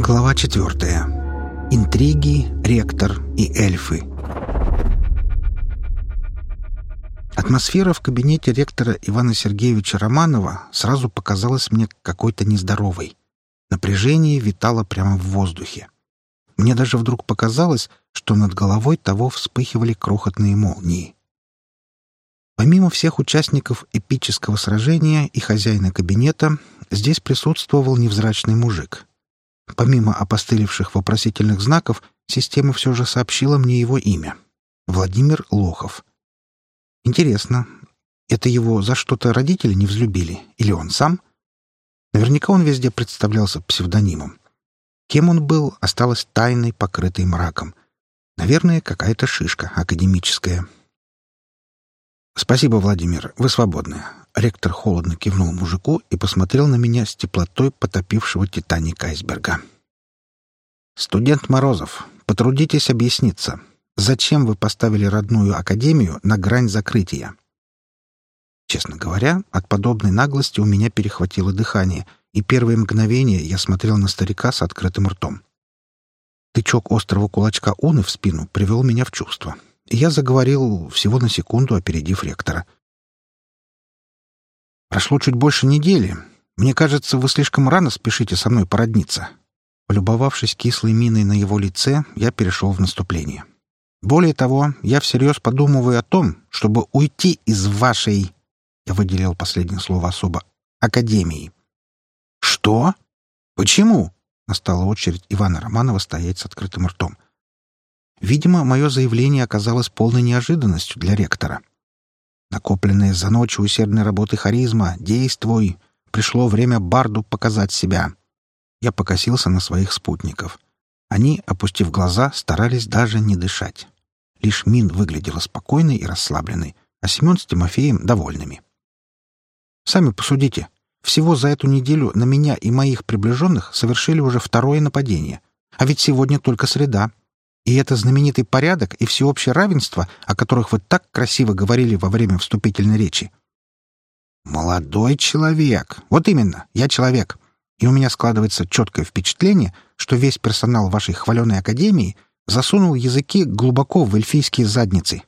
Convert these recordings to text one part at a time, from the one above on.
Глава четвертая. Интриги, ректор и эльфы. Атмосфера в кабинете ректора Ивана Сергеевича Романова сразу показалась мне какой-то нездоровой. Напряжение витало прямо в воздухе. Мне даже вдруг показалось, что над головой того вспыхивали крохотные молнии. Помимо всех участников эпического сражения и хозяина кабинета, здесь присутствовал невзрачный мужик. Помимо опостылевших вопросительных знаков, система все же сообщила мне его имя. Владимир Лохов. Интересно, это его за что-то родители не взлюбили? Или он сам? Наверняка он везде представлялся псевдонимом. Кем он был, осталось тайной, покрытой мраком. Наверное, какая-то шишка академическая. «Спасибо, Владимир, вы свободны». Ректор холодно кивнул мужику и посмотрел на меня с теплотой потопившего «Титаник» айсберга. «Студент Морозов, потрудитесь объясниться, зачем вы поставили родную академию на грань закрытия?» Честно говоря, от подобной наглости у меня перехватило дыхание, и первые мгновения я смотрел на старика с открытым ртом. Тычок острого кулачка Уны в спину привел меня в чувство — я заговорил, всего на секунду опередив ректора. «Прошло чуть больше недели. Мне кажется, вы слишком рано спешите со мной породниться». Полюбовавшись кислой миной на его лице, я перешел в наступление. «Более того, я всерьез подумываю о том, чтобы уйти из вашей...» Я выделил последнее слово особо. «Академии». «Что? Почему?» Настала очередь Ивана Романова стоять с открытым ртом. Видимо, мое заявление оказалось полной неожиданностью для ректора. Накопленная за ночь усердной работы харизма, действуй. Пришло время Барду показать себя. Я покосился на своих спутников. Они, опустив глаза, старались даже не дышать. Лишь Мин выглядела спокойной и расслабленной, а Семен с Тимофеем — довольными. Сами посудите. Всего за эту неделю на меня и моих приближенных совершили уже второе нападение. А ведь сегодня только среда. И это знаменитый порядок и всеобщее равенство, о которых вы так красиво говорили во время вступительной речи. Молодой человек. Вот именно, я человек. И у меня складывается четкое впечатление, что весь персонал вашей хваленой академии засунул языки глубоко в эльфийские задницы.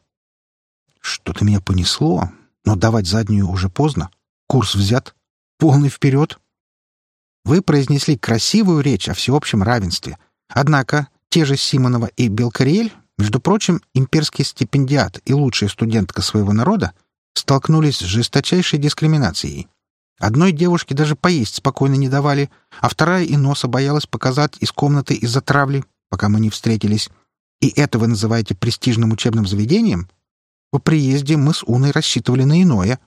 Что-то меня понесло, но давать заднюю уже поздно. Курс взят. Полный вперед. Вы произнесли красивую речь о всеобщем равенстве. Однако те же Симонова и Белкариэль, между прочим, имперский стипендиат и лучшая студентка своего народа, столкнулись с жесточайшей дискриминацией. Одной девушке даже поесть спокойно не давали, а вторая и носа боялась показать из комнаты из-за травли, пока мы не встретились. И это вы называете престижным учебным заведением? По приезде мы с Уной рассчитывали на иное.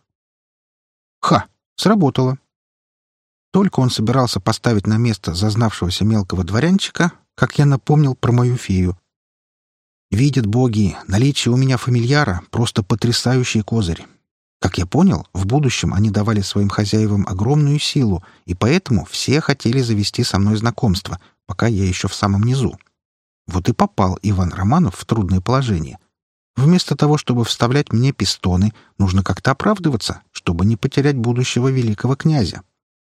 Ха! Сработало. Только он собирался поставить на место зазнавшегося мелкого дворянчика, как я напомнил про мою фею. Видят боги, наличие у меня фамильяра — просто потрясающий козырь. Как я понял, в будущем они давали своим хозяевам огромную силу, и поэтому все хотели завести со мной знакомство, пока я еще в самом низу. Вот и попал Иван Романов в трудное положение. Вместо того, чтобы вставлять мне пистоны, нужно как-то оправдываться, чтобы не потерять будущего великого князя.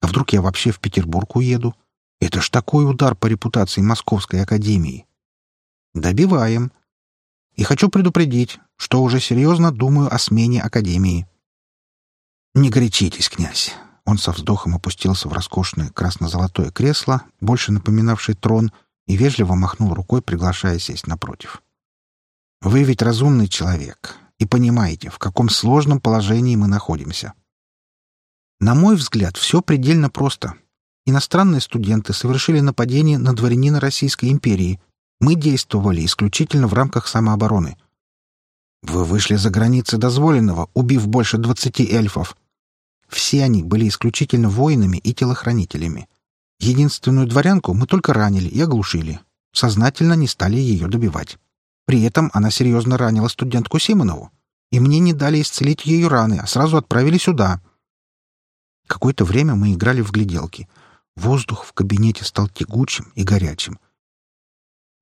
А вдруг я вообще в Петербург уеду? Это ж такой удар по репутации Московской академии. Добиваем. И хочу предупредить, что уже серьезно думаю о смене академии. Не горячитесь, князь. Он со вздохом опустился в роскошное красно-золотое кресло, больше напоминавшее трон, и вежливо махнул рукой, приглашая сесть напротив. «Вы ведь разумный человек и понимаете, в каком сложном положении мы находимся. На мой взгляд, все предельно просто иностранные студенты совершили нападение на дворянина Российской империи. Мы действовали исключительно в рамках самообороны. Вы вышли за границы дозволенного, убив больше двадцати эльфов. Все они были исключительно воинами и телохранителями. Единственную дворянку мы только ранили и оглушили. Сознательно не стали ее добивать. При этом она серьезно ранила студентку Симонову. И мне не дали исцелить ее раны, а сразу отправили сюда. Какое-то время мы играли в гляделки — Воздух в кабинете стал тягучим и горячим.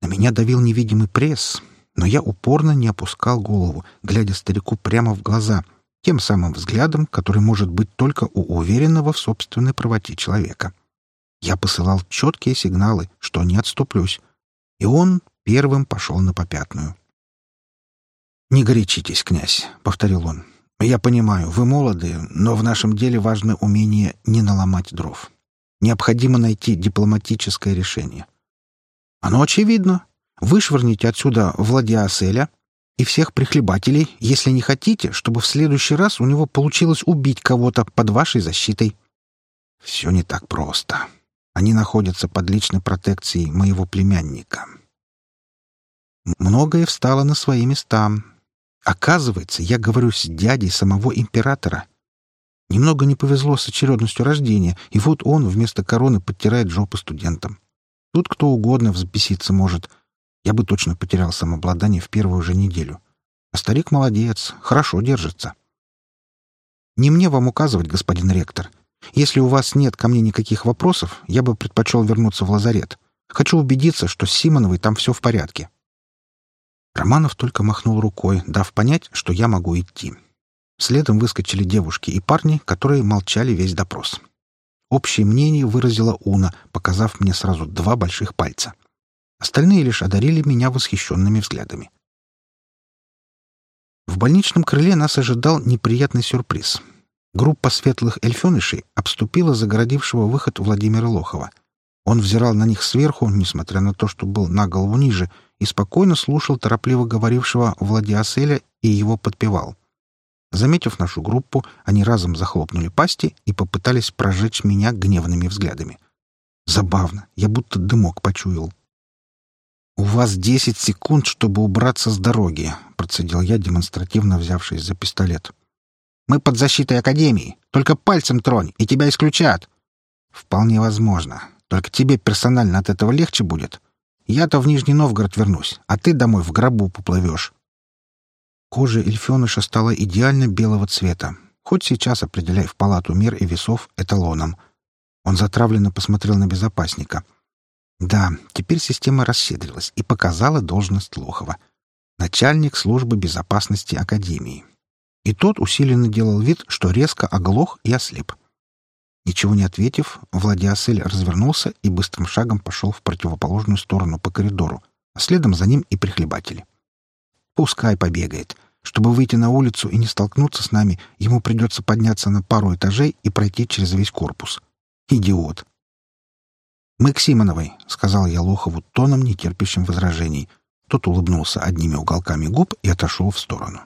На меня давил невидимый пресс, но я упорно не опускал голову, глядя старику прямо в глаза, тем самым взглядом, который может быть только у уверенного в собственной правоте человека. Я посылал четкие сигналы, что не отступлюсь. И он первым пошел на попятную. «Не горячитесь, князь», — повторил он. «Я понимаю, вы молоды, но в нашем деле важно умение не наломать дров. Необходимо найти дипломатическое решение. Оно очевидно. Вышвырните отсюда Владиаселя и всех прихлебателей, если не хотите, чтобы в следующий раз у него получилось убить кого-то под вашей защитой. Все не так просто. Они находятся под личной протекцией моего племянника. Многое встало на свои места. Оказывается, я говорю с дядей самого императора. Немного не повезло с очередностью рождения, и вот он вместо короны подтирает жопу студентам. Тут кто угодно взбеситься может. Я бы точно потерял самообладание в первую же неделю. А старик молодец, хорошо держится. Не мне вам указывать, господин ректор. Если у вас нет ко мне никаких вопросов, я бы предпочел вернуться в лазарет. Хочу убедиться, что с Симоновой там все в порядке. Романов только махнул рукой, дав понять, что я могу идти. Следом выскочили девушки и парни, которые молчали весь допрос. Общее мнение выразила Уна, показав мне сразу два больших пальца. Остальные лишь одарили меня восхищенными взглядами. В больничном крыле нас ожидал неприятный сюрприз. Группа светлых эльфенышей обступила загородившего выход Владимира Лохова. Он взирал на них сверху, несмотря на то, что был на голову ниже, и спокойно слушал торопливо говорившего Владиаселя и его подпевал. Заметив нашу группу, они разом захлопнули пасти и попытались прожечь меня гневными взглядами. Забавно, я будто дымок почуял. «У вас десять секунд, чтобы убраться с дороги», — процедил я, демонстративно взявшись за пистолет. «Мы под защитой Академии. Только пальцем тронь, и тебя исключат». «Вполне возможно. Только тебе персонально от этого легче будет. Я-то в Нижний Новгород вернусь, а ты домой в гробу поплывешь». Кожа эльфеныша стала идеально белого цвета. Хоть сейчас определяй в палату мер и весов эталоном. Он затравленно посмотрел на безопасника. Да, теперь система расщедрилась и показала должность Лохова. Начальник службы безопасности Академии. И тот усиленно делал вид, что резко оглох и ослеп. Ничего не ответив, Владиасель развернулся и быстрым шагом пошел в противоположную сторону по коридору, а следом за ним и прихлебатели. Пускай побегает. Чтобы выйти на улицу и не столкнуться с нами, ему придется подняться на пару этажей и пройти через весь корпус. Идиот. «Мы к Симоновой», — сказал я Лохову тоном, нетерпящим возражений. Тот улыбнулся одними уголками губ и отошел в сторону.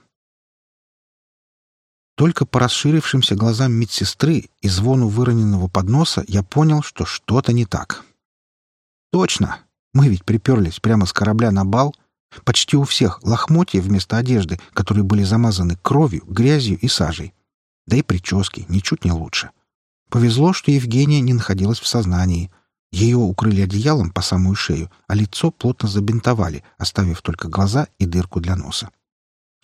Только по расширившимся глазам медсестры и звону выроненного подноса я понял, что что-то не так. «Точно! Мы ведь приперлись прямо с корабля на бал», Почти у всех лохмотья вместо одежды, которые были замазаны кровью, грязью и сажей. Да и прически ничуть не лучше. Повезло, что Евгения не находилась в сознании. Ее укрыли одеялом по самую шею, а лицо плотно забинтовали, оставив только глаза и дырку для носа.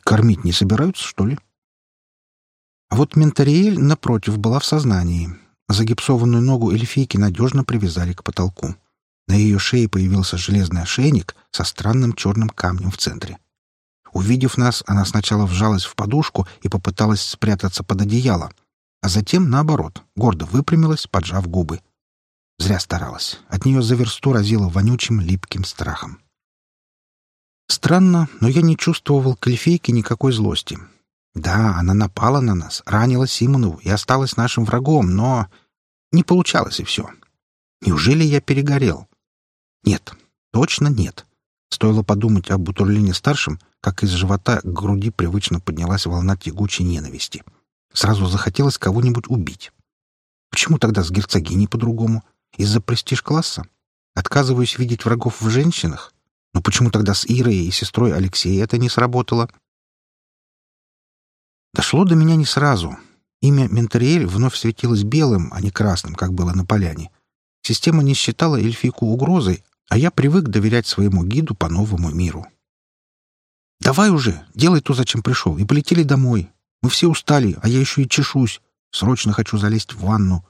Кормить не собираются, что ли? А вот Ментариэль, напротив, была в сознании. Загипсованную ногу эльфийки надежно привязали к потолку. На ее шее появился железный ошейник со странным черным камнем в центре. Увидев нас, она сначала вжалась в подушку и попыталась спрятаться под одеяло, а затем, наоборот, гордо выпрямилась, поджав губы. Зря старалась. От нее за версту разило вонючим липким страхом. Странно, но я не чувствовал к эльфийке никакой злости. Да, она напала на нас, ранила Симонову и осталась нашим врагом, но... Не получалось и все. Неужели я перегорел? Нет, точно нет. Стоило подумать об Бутурлине-старшем, как из живота к груди привычно поднялась волна тягучей ненависти. Сразу захотелось кого-нибудь убить. Почему тогда с герцогиней по-другому? Из-за престиж-класса? Отказываюсь видеть врагов в женщинах? Но почему тогда с Ирой и сестрой Алексея это не сработало? Дошло до меня не сразу. Имя Ментариэль вновь светилось белым, а не красным, как было на поляне. Система не считала эльфийку угрозой, а я привык доверять своему гиду по новому миру. «Давай уже, делай то, зачем пришел, и полетели домой. Мы все устали, а я еще и чешусь. Срочно хочу залезть в ванну.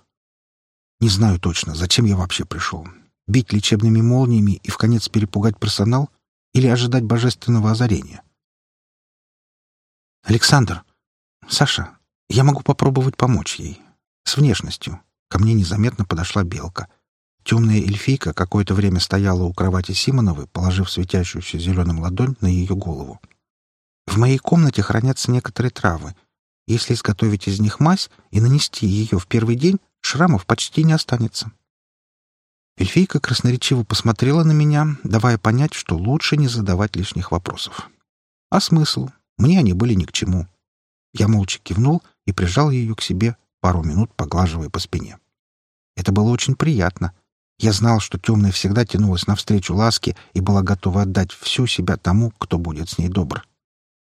Не знаю точно, зачем я вообще пришел. Бить лечебными молниями и в конец перепугать персонал или ожидать божественного озарения? Александр, Саша, я могу попробовать помочь ей. С внешностью. Ко мне незаметно подошла белка — Темная эльфийка какое-то время стояла у кровати Симоновой, положив светящуюся зеленым ладонь на ее голову. «В моей комнате хранятся некоторые травы. Если изготовить из них мазь и нанести ее в первый день, шрамов почти не останется». Эльфийка красноречиво посмотрела на меня, давая понять, что лучше не задавать лишних вопросов. А смысл? Мне они были ни к чему. Я молча кивнул и прижал ее к себе, пару минут поглаживая по спине. Это было очень приятно. Я знал, что темная всегда тянулась навстречу ласке и была готова отдать всю себя тому, кто будет с ней добр.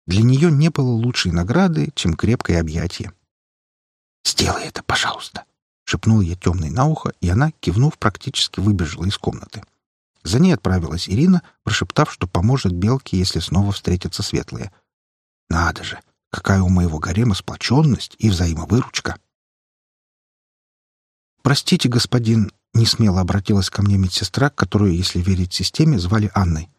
Для нее не было лучшей награды, чем крепкое объятие. «Сделай это, пожалуйста!» — шепнул я темной на ухо, и она, кивнув, практически выбежала из комнаты. За ней отправилась Ирина, прошептав, что поможет Белке, если снова встретятся светлые. «Надо же! Какая у моего гарема сплоченность и взаимовыручка!» «Простите, господин», — несмело обратилась ко мне медсестра, которую, если верить системе, звали Анной.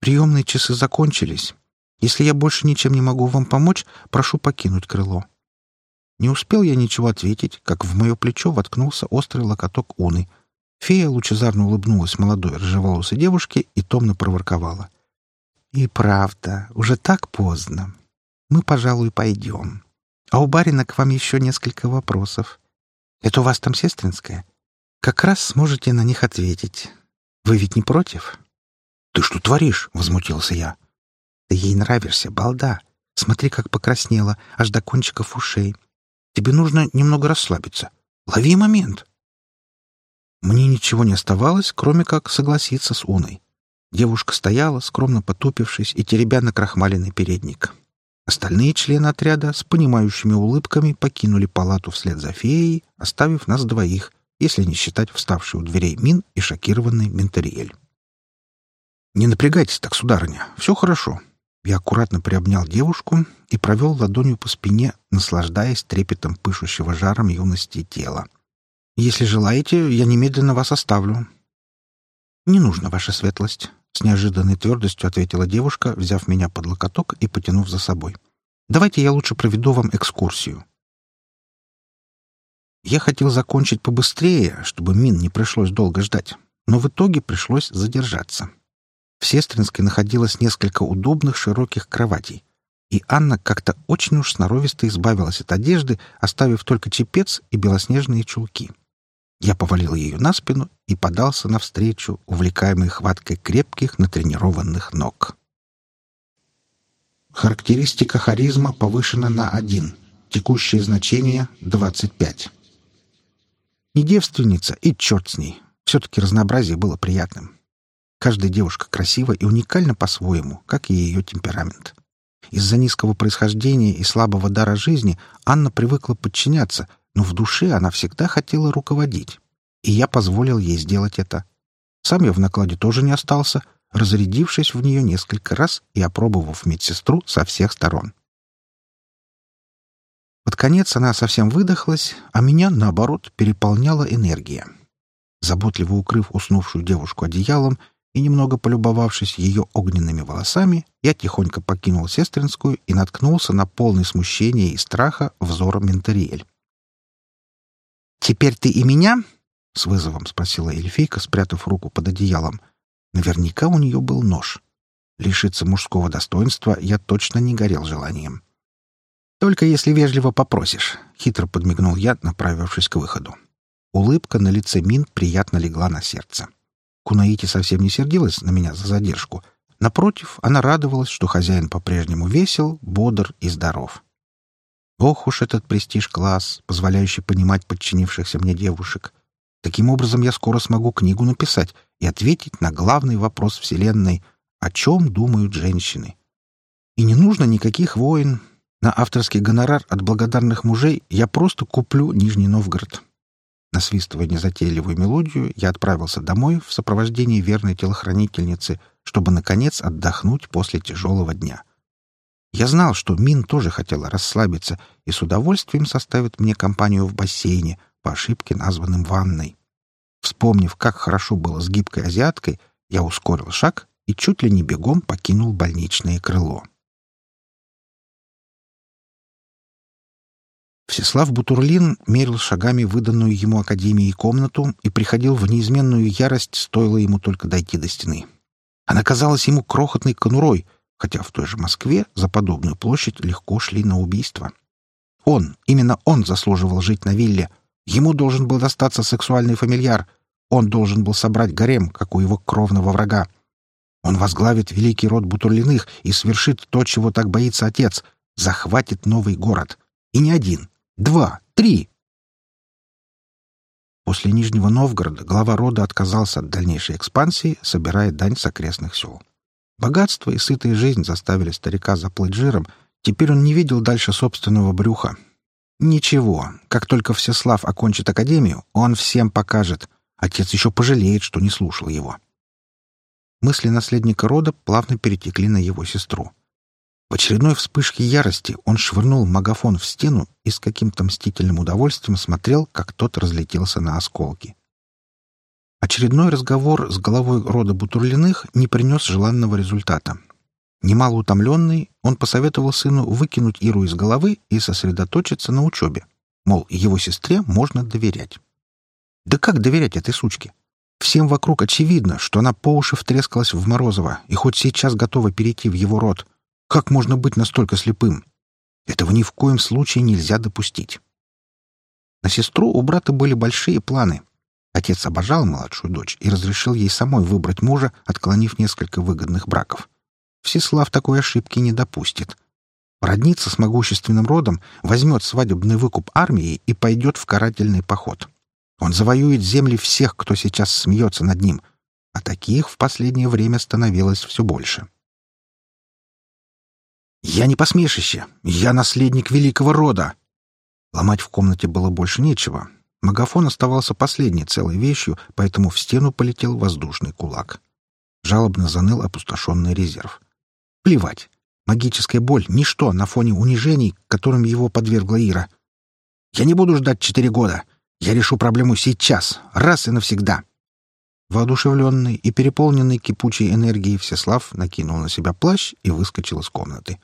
«Приемные часы закончились. Если я больше ничем не могу вам помочь, прошу покинуть крыло». Не успел я ничего ответить, как в мое плечо воткнулся острый локоток Уны. Фея лучезарно улыбнулась молодой рыжеволосой девушке и томно проворковала. «И правда, уже так поздно. Мы, пожалуй, пойдем. А у барина к вам еще несколько вопросов. Это у вас там сестринская? Как раз сможете на них ответить. Вы ведь не против?» «Ты что творишь?» — возмутился я. «Ты ей нравишься, балда. Смотри, как покраснела, аж до кончиков ушей. Тебе нужно немного расслабиться. Лови момент. Мне ничего не оставалось, кроме как согласиться с Уной. Девушка стояла, скромно потупившись и теребя на крахмаленный передник. Остальные члены отряда с понимающими улыбками покинули палату вслед за феей, оставив нас двоих, если не считать вставший у дверей Мин и шокированный Ментериэль. «Не напрягайтесь так, сударыня, все хорошо. Я аккуратно приобнял девушку и провел ладонью по спине, наслаждаясь трепетом пышущего жаром юности тела. «Если желаете, я немедленно вас оставлю». «Не нужно, ваша светлость», — с неожиданной твердостью ответила девушка, взяв меня под локоток и потянув за собой. «Давайте я лучше проведу вам экскурсию». Я хотел закончить побыстрее, чтобы Мин не пришлось долго ждать, но в итоге пришлось задержаться. В Сестринской находилось несколько удобных широких кроватей, и Анна как-то очень уж сноровисто избавилась от одежды, оставив только чепец и белоснежные чулки. Я повалил ее на спину и подался навстречу, увлекаемый хваткой крепких натренированных ног. Характеристика харизма повышена на 1. Текущее значение — 25. Не девственница, и черт с ней. Все-таки разнообразие было приятным. Каждая девушка красива и уникальна по-своему, как и ее темперамент. Из-за низкого происхождения и слабого дара жизни Анна привыкла подчиняться, но в душе она всегда хотела руководить. И я позволил ей сделать это. Сам я в накладе тоже не остался, разрядившись в нее несколько раз и опробовав медсестру со всех сторон. Под конец она совсем выдохлась, а меня, наоборот, переполняла энергия. Заботливо укрыв уснувшую девушку одеялом, и, немного полюбовавшись ее огненными волосами, я тихонько покинул сестринскую и наткнулся на полный смущения и страха взор Ментериэль. «Теперь ты и меня?» — с вызовом спросила эльфийка, спрятав руку под одеялом. Наверняка у нее был нож. Лишиться мужского достоинства я точно не горел желанием. «Только если вежливо попросишь», — хитро подмигнул я, направившись к выходу. Улыбка на лице Мин приятно легла на сердце. Кунаити совсем не сердилась на меня за задержку. Напротив, она радовалась, что хозяин по-прежнему весел, бодр и здоров. Ох уж этот престиж-класс, позволяющий понимать подчинившихся мне девушек. Таким образом, я скоро смогу книгу написать и ответить на главный вопрос Вселенной «О чем думают женщины?» И не нужно никаких войн. На авторский гонорар от благодарных мужей я просто куплю Нижний Новгород. Насвистывая незатейливую мелодию, я отправился домой в сопровождении верной телохранительницы, чтобы, наконец, отдохнуть после тяжелого дня. Я знал, что Мин тоже хотела расслабиться и с удовольствием составит мне компанию в бассейне, по ошибке названным ванной. Вспомнив, как хорошо было с гибкой азиаткой, я ускорил шаг и чуть ли не бегом покинул больничное крыло. Всеслав Бутурлин мерил шагами выданную ему Академией комнату и приходил в неизменную ярость, стоило ему только дойти до стены. Она казалась ему крохотной конурой, хотя в той же Москве за подобную площадь легко шли на убийство. Он, именно он заслуживал жить на вилле. Ему должен был достаться сексуальный фамильяр. Он должен был собрать гарем, как у его кровного врага. Он возглавит великий род Бутурлиных и свершит то, чего так боится отец — захватит новый город. И не один, Два, три. После Нижнего Новгорода глава рода отказался от дальнейшей экспансии, собирая дань с окрестных сел. Богатство и сытая жизнь заставили старика заплыть жиром, теперь он не видел дальше собственного брюха. Ничего, как только Всеслав окончит академию, он всем покажет. Отец еще пожалеет, что не слушал его. Мысли наследника рода плавно перетекли на его сестру. В очередной вспышке ярости он швырнул магафон в стену и с каким-то мстительным удовольствием смотрел, как тот разлетелся на осколки. Очередной разговор с головой рода Бутурлиных не принес желанного результата. Немало утомленный, он посоветовал сыну выкинуть Иру из головы и сосредоточиться на учебе. Мол, его сестре можно доверять. Да как доверять этой сучке? Всем вокруг очевидно, что она по уши втрескалась в Морозова и хоть сейчас готова перейти в его род — как можно быть настолько слепым? Этого ни в коем случае нельзя допустить. На сестру у брата были большие планы. Отец обожал младшую дочь и разрешил ей самой выбрать мужа, отклонив несколько выгодных браков. Всеслав такой ошибки не допустит. Роднится с могущественным родом, возьмет свадебный выкуп армии и пойдет в карательный поход. Он завоюет земли всех, кто сейчас смеется над ним, а таких в последнее время становилось все больше. «Я не посмешище! Я наследник великого рода!» Ломать в комнате было больше нечего. Магафон оставался последней целой вещью, поэтому в стену полетел воздушный кулак. Жалобно заныл опустошенный резерв. Плевать. Магическая боль — ничто на фоне унижений, которым его подвергла Ира. «Я не буду ждать четыре года. Я решу проблему сейчас, раз и навсегда». Воодушевленный и переполненный кипучей энергией Всеслав накинул на себя плащ и выскочил из комнаты.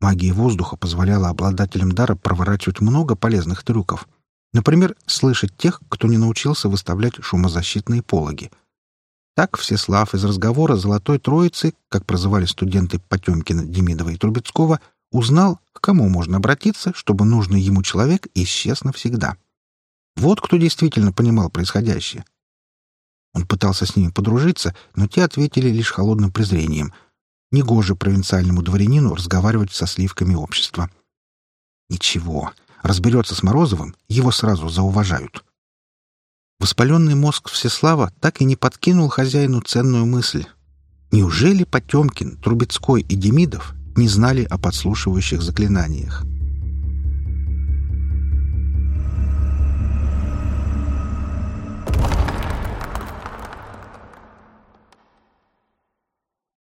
Магия воздуха позволяла обладателям дара проворачивать много полезных трюков. Например, слышать тех, кто не научился выставлять шумозащитные пологи. Так Всеслав из разговора «Золотой Троицы», как прозывали студенты Потемкина, Демидова и Трубецкого, узнал, к кому можно обратиться, чтобы нужный ему человек исчез навсегда. Вот кто действительно понимал происходящее. Он пытался с ними подружиться, но те ответили лишь холодным презрением — Негоже провинциальному дворянину разговаривать со сливками общества. Ничего, разберется с Морозовым, его сразу зауважают. Воспаленный мозг Всеслава так и не подкинул хозяину ценную мысль. Неужели Потемкин, Трубецкой и Демидов не знали о подслушивающих заклинаниях?